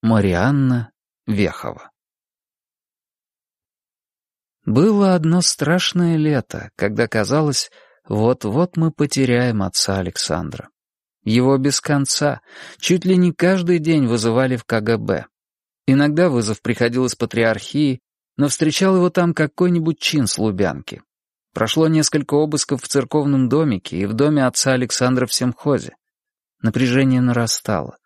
Марианна Вехова Было одно страшное лето, когда казалось, вот-вот мы потеряем отца Александра. Его без конца, чуть ли не каждый день вызывали в КГБ. Иногда вызов приходил из патриархии, но встречал его там какой-нибудь чин с Лубянки. Прошло несколько обысков в церковном домике и в доме отца Александра в Семхозе. Напряжение нарастало,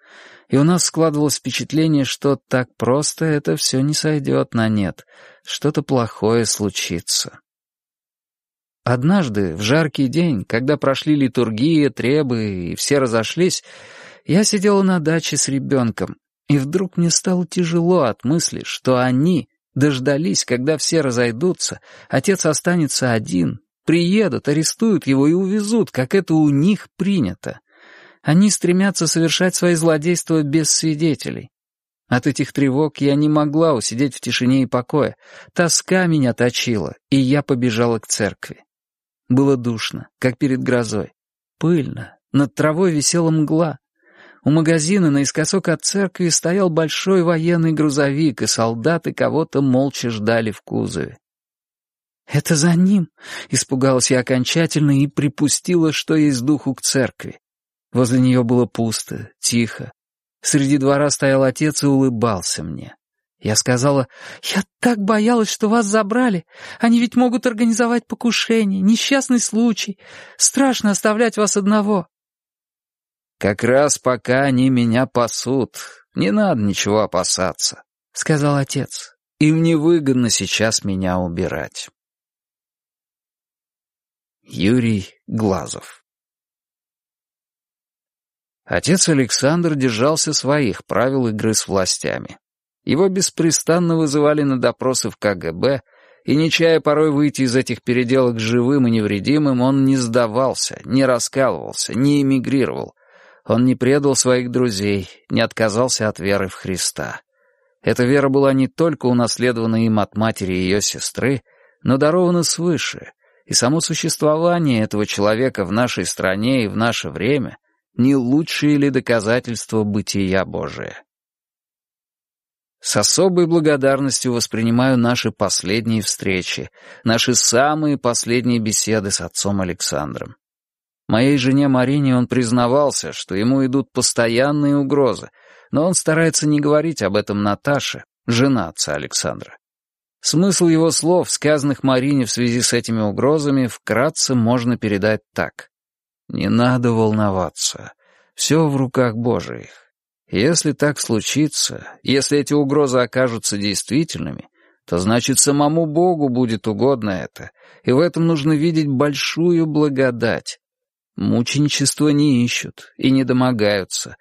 и у нас складывалось впечатление, что так просто это все не сойдет на нет, что-то плохое случится. Однажды, в жаркий день, когда прошли литургия, требы и все разошлись, я сидела на даче с ребенком, и вдруг мне стало тяжело от мысли, что они дождались, когда все разойдутся, отец останется один, приедут, арестуют его и увезут, как это у них принято. Они стремятся совершать свои злодейства без свидетелей. От этих тревог я не могла усидеть в тишине и покое. Тоска меня точила, и я побежала к церкви. Было душно, как перед грозой. Пыльно, над травой висела мгла. У магазина наискосок от церкви стоял большой военный грузовик, и солдаты кого-то молча ждали в кузове. «Это за ним!» — испугалась я окончательно и припустила, что есть духу к церкви. Возле нее было пусто, тихо. Среди двора стоял отец и улыбался мне. Я сказала, «Я так боялась, что вас забрали. Они ведь могут организовать покушение, несчастный случай. Страшно оставлять вас одного». «Как раз пока они меня пасут, не надо ничего опасаться», — сказал отец. «Им невыгодно сейчас меня убирать». Юрий Глазов Отец Александр держался своих правил игры с властями. Его беспрестанно вызывали на допросы в КГБ, и, не чая порой выйти из этих переделок живым и невредимым, он не сдавался, не раскалывался, не эмигрировал. Он не предал своих друзей, не отказался от веры в Христа. Эта вера была не только унаследована им от матери и ее сестры, но дарована свыше, и само существование этого человека в нашей стране и в наше время не лучшее ли доказательство бытия Божия. С особой благодарностью воспринимаю наши последние встречи, наши самые последние беседы с отцом Александром. Моей жене Марине он признавался, что ему идут постоянные угрозы, но он старается не говорить об этом Наташе, жена отца Александра. Смысл его слов, сказанных Марине в связи с этими угрозами, вкратце можно передать так. «Не надо волноваться. Все в руках Божиих. Если так случится, если эти угрозы окажутся действительными, то значит самому Богу будет угодно это, и в этом нужно видеть большую благодать. Мученичество не ищут и не домогаются.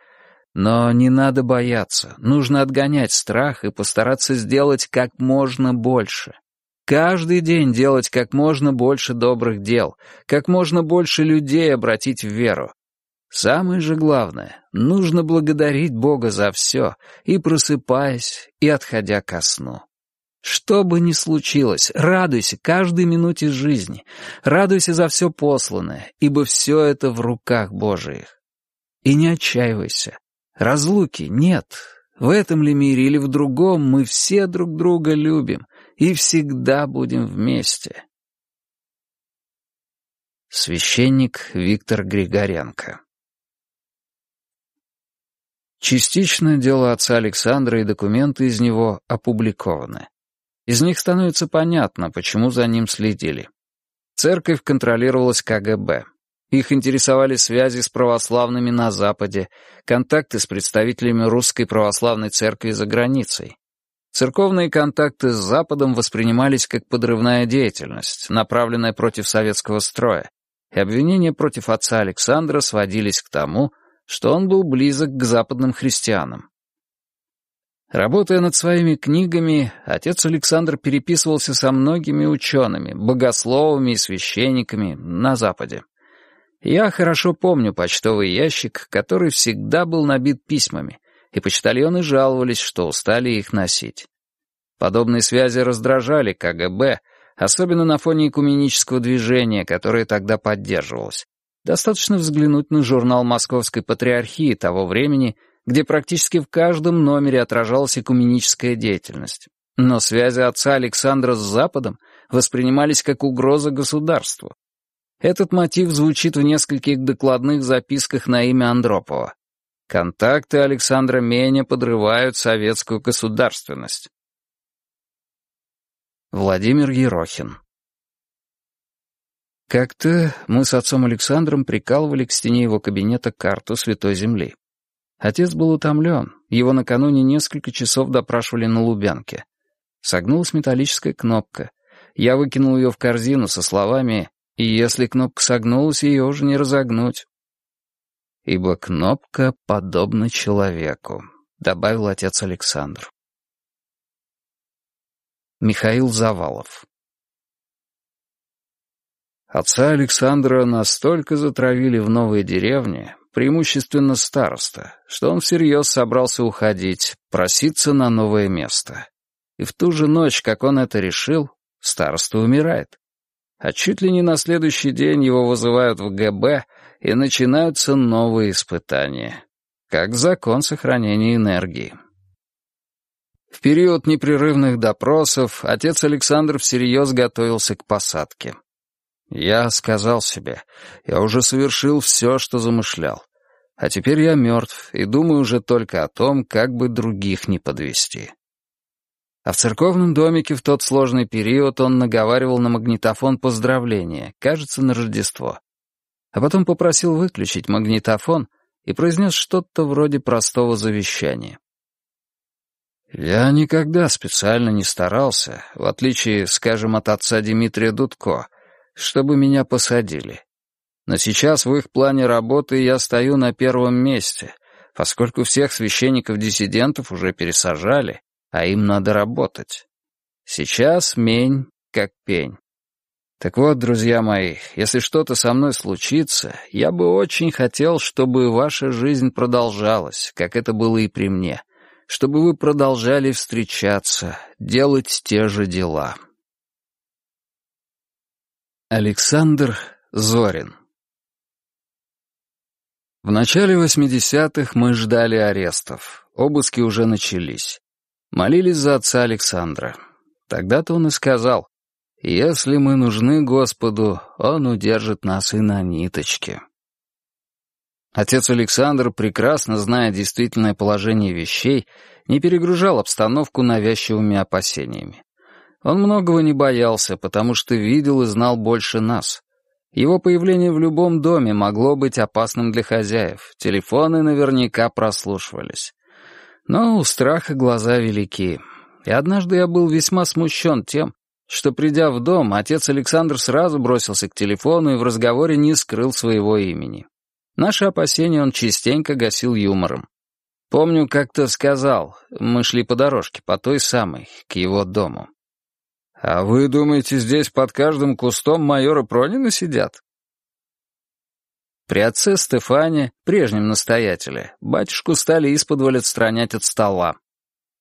Но не надо бояться, нужно отгонять страх и постараться сделать как можно больше. Каждый день делать как можно больше добрых дел, как можно больше людей обратить в веру, Самое же главное, нужно благодарить Бога за все, и просыпаясь, и отходя ко сну. Что бы ни случилось, радуйся каждой минуте жизни, радуйся за все посланное, ибо все это в руках Божиих. И не отчаивайся. Разлуки нет. В этом ли мире или в другом мы все друг друга любим и всегда будем вместе. Священник Виктор Григоренко Частично дело отца Александра и документы из него опубликованы. Из них становится понятно, почему за ним следили. Церковь контролировалась КГБ. Их интересовали связи с православными на Западе, контакты с представителями Русской Православной Церкви за границей. Церковные контакты с Западом воспринимались как подрывная деятельность, направленная против советского строя, и обвинения против отца Александра сводились к тому, что он был близок к западным христианам. Работая над своими книгами, отец Александр переписывался со многими учеными, богословами и священниками на Западе. Я хорошо помню почтовый ящик, который всегда был набит письмами, и почтальоны жаловались, что устали их носить. Подобные связи раздражали КГБ, особенно на фоне экуменического движения, которое тогда поддерживалось. Достаточно взглянуть на журнал Московской Патриархии того времени, где практически в каждом номере отражалась экуменическая деятельность. Но связи отца Александра с Западом воспринимались как угроза государству. Этот мотив звучит в нескольких докладных записках на имя Андропова. Контакты Александра Меня подрывают советскую государственность. Владимир Ерохин Как-то мы с отцом Александром прикалывали к стене его кабинета карту Святой Земли. Отец был утомлен, его накануне несколько часов допрашивали на Лубянке. Согнулась металлическая кнопка. Я выкинул ее в корзину со словами «И если кнопка согнулась, ее уже не разогнуть». «Ибо кнопка подобна человеку», — добавил отец Александр. Михаил Завалов Отца Александра настолько затравили в новой деревне, преимущественно староста, что он всерьез собрался уходить, проситься на новое место. И в ту же ночь, как он это решил, староста умирает. А чуть ли не на следующий день его вызывают в ГБ, и начинаются новые испытания. Как закон сохранения энергии. В период непрерывных допросов отец Александр всерьез готовился к посадке. Я сказал себе, я уже совершил все, что замышлял. А теперь я мертв и думаю уже только о том, как бы других не подвести. А в церковном домике в тот сложный период он наговаривал на магнитофон поздравления, кажется, на Рождество. А потом попросил выключить магнитофон и произнес что-то вроде простого завещания. Я никогда специально не старался, в отличие, скажем, от отца Дмитрия Дудко, чтобы меня посадили. Но сейчас в их плане работы я стою на первом месте, поскольку всех священников-диссидентов уже пересажали, а им надо работать. Сейчас мень как пень. Так вот, друзья мои, если что-то со мной случится, я бы очень хотел, чтобы ваша жизнь продолжалась, как это было и при мне, чтобы вы продолжали встречаться, делать те же дела. Александр Зорин В начале 80-х мы ждали арестов, обыски уже начались. Молились за отца Александра. Тогда-то он и сказал, «Если мы нужны Господу, Он удержит нас и на ниточке». Отец Александр, прекрасно зная действительное положение вещей, не перегружал обстановку навязчивыми опасениями. Он многого не боялся, потому что видел и знал больше нас. Его появление в любом доме могло быть опасным для хозяев, телефоны наверняка прослушивались. Но у страха глаза велики. И однажды я был весьма смущен тем, что, придя в дом, отец Александр сразу бросился к телефону и в разговоре не скрыл своего имени. Наши опасения он частенько гасил юмором. Помню, как-то сказал, мы шли по дорожке, по той самой, к его дому. «А вы думаете, здесь под каждым кустом майора Пронина сидят?» При отце Стефане, прежнем настоятеле, батюшку стали исподволь отстранять от стола.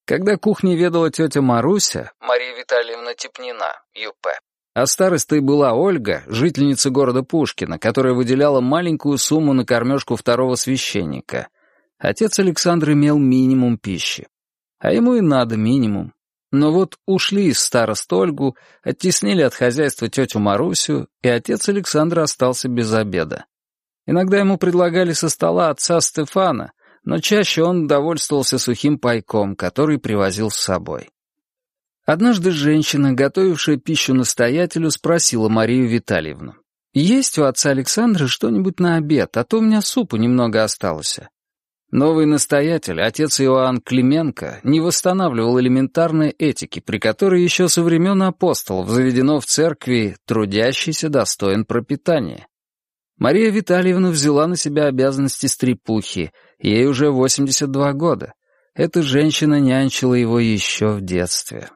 Когда кухней ведала тетя Маруся, Мария Витальевна Тепнина, ЮП, а старостой была Ольга, жительница города Пушкина, которая выделяла маленькую сумму на кормежку второго священника. Отец Александр имел минимум пищи. А ему и надо минимум. Но вот ушли из старост Ольгу, оттеснили от хозяйства тетю Марусю, и отец Александр остался без обеда. Иногда ему предлагали со стола отца Стефана, но чаще он довольствовался сухим пайком, который привозил с собой. Однажды женщина, готовившая пищу настоятелю, спросила Марию Витальевну. «Есть у отца Александра что-нибудь на обед, а то у меня супу немного осталось». Новый настоятель, отец Иоанн Клименко, не восстанавливал элементарной этики, при которой еще со времен апостолов заведено в церкви «трудящийся достоин пропитания». Мария Витальевна взяла на себя обязанности стрепухи, ей уже 82 года. Эта женщина нянчила его еще в детстве.